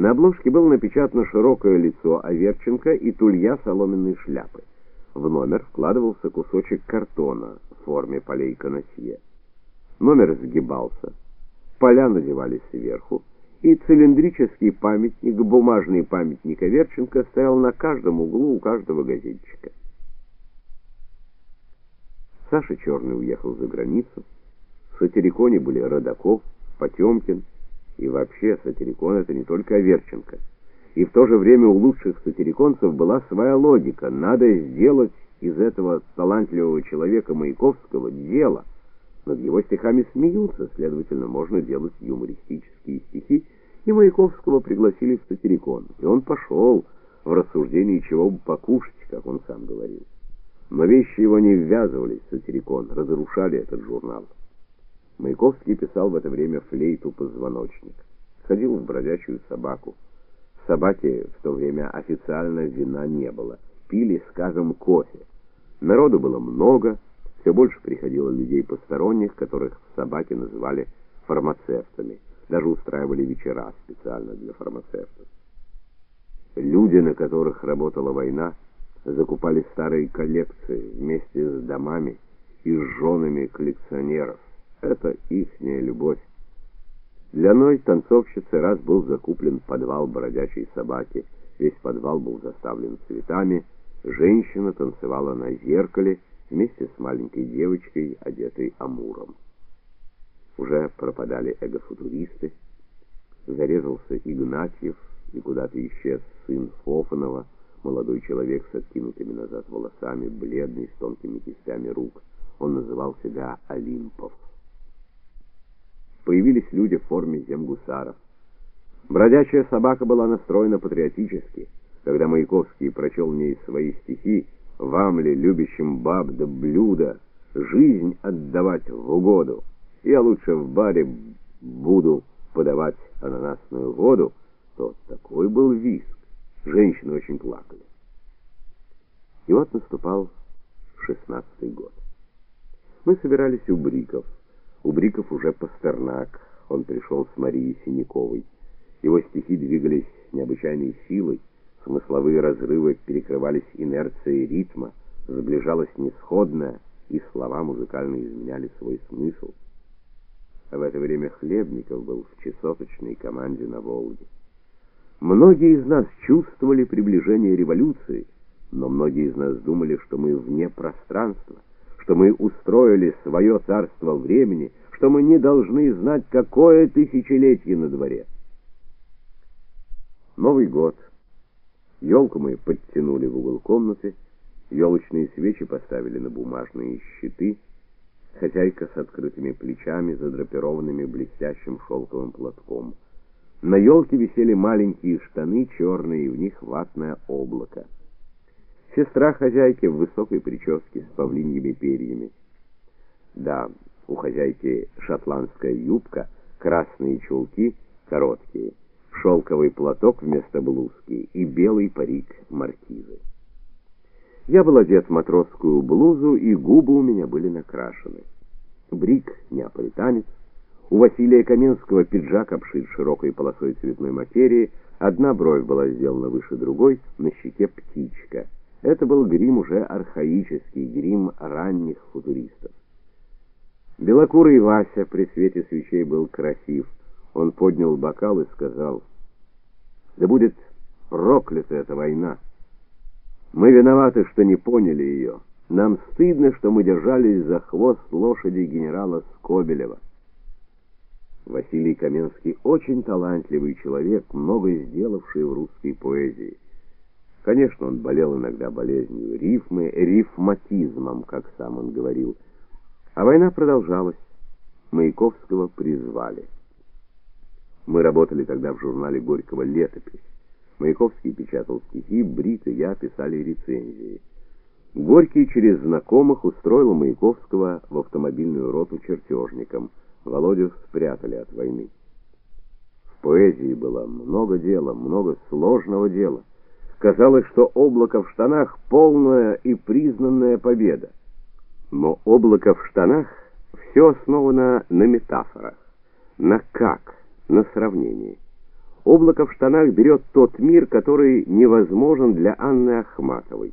На обложке было напечатано широкое лицо Аверченко и тулья соломенной шляпы. В номер вкладывался кусочек картона в форме полей канасье. Номер сгибался, поля надевались сверху, и цилиндрический памятник, бумажный памятник Аверченко стоял на каждом углу у каждого газетчика. Саша Черный уехал за границу. В Сатириконе были Родаков, Потемкин, и вообще Сатирикон это не только Аверченко. И в то же время у лучших сатириконцев была своя логика. Надо сделать из этого талантливого человека Маяковского дело. Над его стихами смеются, следовательно, можно делать юмористические стихи, и Маяковского пригласили в Сатирикон. И он пошел в рассуждение, чего бы покушать, как он сам говорил. Но вещи его не ввязывались в сатирикон, разрушали этот журнал. Маяковский писал в это время флейту позвоночник. Ходил в бродячую собаку. Собаке в то время официально вина не было. Пили, скажем, кофе. Народу было много, все больше приходило людей посторонних, которых в собаке называли фармацевтами. Даже устраивали вечера специально для фармацевтов. Люди, на которых работала война, закупали старые коллекции вместе с домами и с женами коллекционеров. Это ихняя любовь. Для Ной танцовщицы раз был закуплен подвал бродячей собаки. Весь подвал был заставлен цветами. Женщина танцевала на зеркале вместе с маленькой девочкой, одетой амуром. Уже пропадали эгофутуристы. Зарезался Игнатьев, и куда-то исчез сын Фофанова молодой человек с откинутыми назад волосами, бледный, с тонкими кистями рук. Он называл себя Олимпов. Появились люди в форме земгусаров. Бродячая собака была настроена патриотически. Когда Маяковский прочел мне свои стихи, «Вам ли, любящим баб да блюда, жизнь отдавать в угоду? Я лучше в баре буду подавать ананасную воду», то такой был виск. Женщины очень плакали. И вот наступал шестнадцатый год. Мы собирались у Бриков. У Бриков уже Пастернак. Он пришел с Марией Синяковой. Его стихи двигались необычайной силой, смысловые разрывы перекрывались инерцией ритма, сближалось несходное, и слова музыкально изменяли свой смысл. В это время Хлебников был в часовочной команде на Волге. Многие из нас чувствовали приближение революции, но многие из нас думали, что мы вне пространства, что мы устроили свое царство времени, что мы не должны знать, какое тысячелетие на дворе. Новый год. Елку мы подтянули в угол комнаты, елочные свечи поставили на бумажные щиты, хозяйка с открытыми плечами, задрапированными блестящим шелковым платком — на елке висели маленькие штаны черные, и в них ватное облако. Сестра хозяйки в высокой прическе с павлиньими перьями. Да, у хозяйки шотландская юбка, красные чулки, короткие, шелковый платок вместо блузки и белый парик маркизы. Я был одет в матросскую блузу, и губы у меня были накрашены. Брик, неаполитанец, у Василия Каменского пиджак обшит широкой полосой цветной материи, одна бровь была сделана выше другой, на щеке птичка. Это был грим уже архаический, грим ранних футуристов. Белокурый Вася при свете свечей был красив. Он поднял бокал и сказал: "Да будет проклята эта война. Мы виноваты, что не поняли ее. Нам стыдно, что мы держались за хвост лошади генерала Скобелева". Василий Каменский очень талантливый человек, много сделавший в русской поэзии. Конечно, он болел иногда болезнью рифмы, рифматизмом, как сам он говорил. А война продолжалась. Маяковского призвали. Мы работали тогда в журнале Горького Летопись. Маяковский печатал стихи, Брит и я писали рецензии. Горький через знакомых устроил Маяковского в автомобильную роту чертежником. Володю спрятали от войны. В поэзии было много дела, много сложного дела. Казалось, что облако в штанах полная и признанная победа. Но облако в штанах все основано на метафорах, на как, на сравнении. Облако в штанах берет тот мир, который невозможен для Анны Ахматовой.